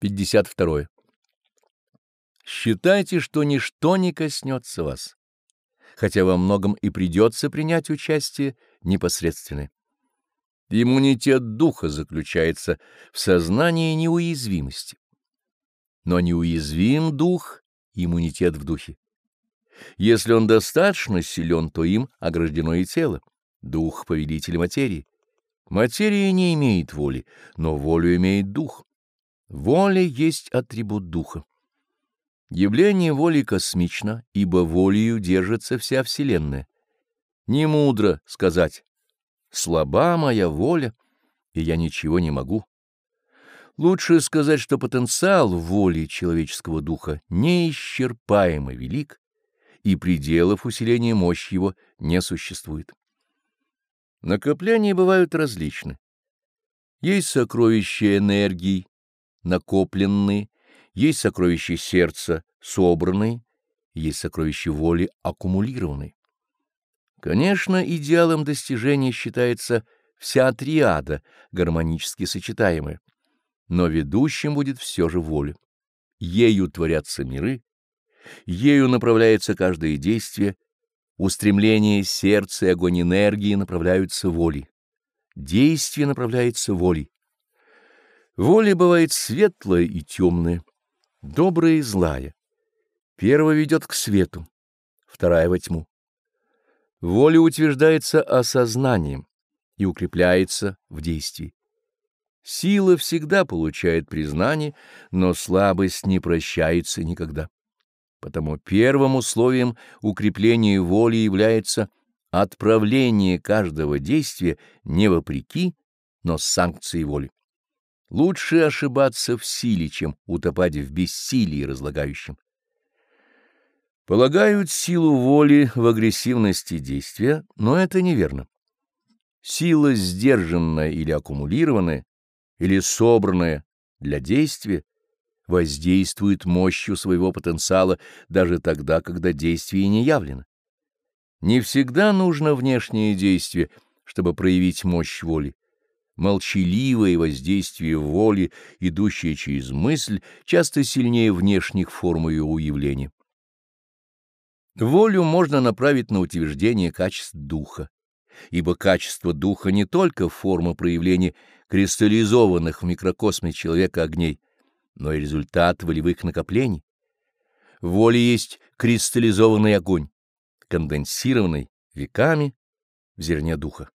52. Считайте, что ничто не коснется вас, хотя во многом и придется принять участие непосредственное. Иммунитет духа заключается в сознании неуязвимости. Но неуязвим дух, иммунитет в духе. Если он достаточно силен, то им ограждено и тело, дух — повелитель материи. Материя не имеет воли, но волю имеет дух. Воля есть атрибут духа. Явление воли космично, ибо волею держится вся Вселенная. Не мудро сказать «слаба моя воля, и я ничего не могу». Лучше сказать, что потенциал воли человеческого духа неисчерпаемо велик, и пределов усиления мощи его не существует. Накопления бывают различны. Есть сокровища энергии, накопленные, есть сокровища сердца, собранные, есть сокровища воли, аккумулированные. Конечно, идеалом достижения считается вся триада, гармонически сочетаемая, но ведущим будет все же воля. Ею творятся миры, ею направляется каждое действие, устремление сердца и огонь энергии направляются волей. Действие направляется волей. Воля бывает светлая и темная, добрая и злая. Первая ведет к свету, вторая — во тьму. Воля утверждается осознанием и укрепляется в действии. Сила всегда получает признание, но слабость не прощается никогда. Потому первым условием укрепления воли является отправление каждого действия не вопреки, но с санкцией воли. Лучше ошибаться в силе, чем утопать в бессилии разлагающем. Полагают силу воли в агрессивности действия, но это неверно. Сила сдержанная или аккумулированная, или собранная для действия, воздействует мощью своего потенциала даже тогда, когда действие не явлено. Не всегда нужно внешнее действие, чтобы проявить мощь воли молчаливое воздействие воли, идущее через мысль, часто сильнее внешних форм ее уявления. Волю можно направить на утверждение качеств духа, ибо качество духа не только форма проявления кристаллизованных в микрокосме человека огней, но и результат волевых накоплений. Воля есть кристаллизованный огонь, конденсированный веками в зерне духа.